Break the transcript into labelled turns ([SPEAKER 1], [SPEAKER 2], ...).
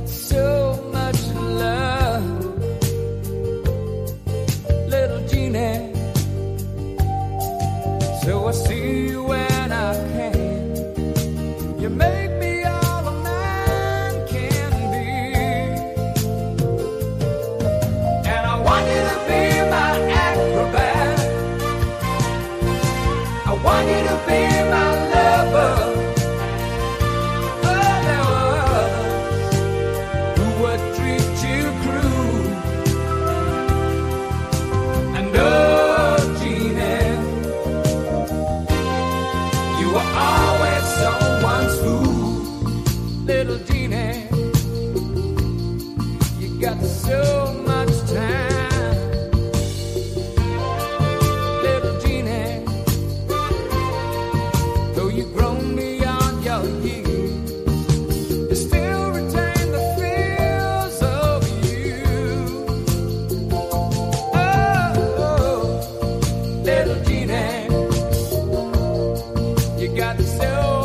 [SPEAKER 1] got so always someone's fool. Little Jeannie, you got so Oh,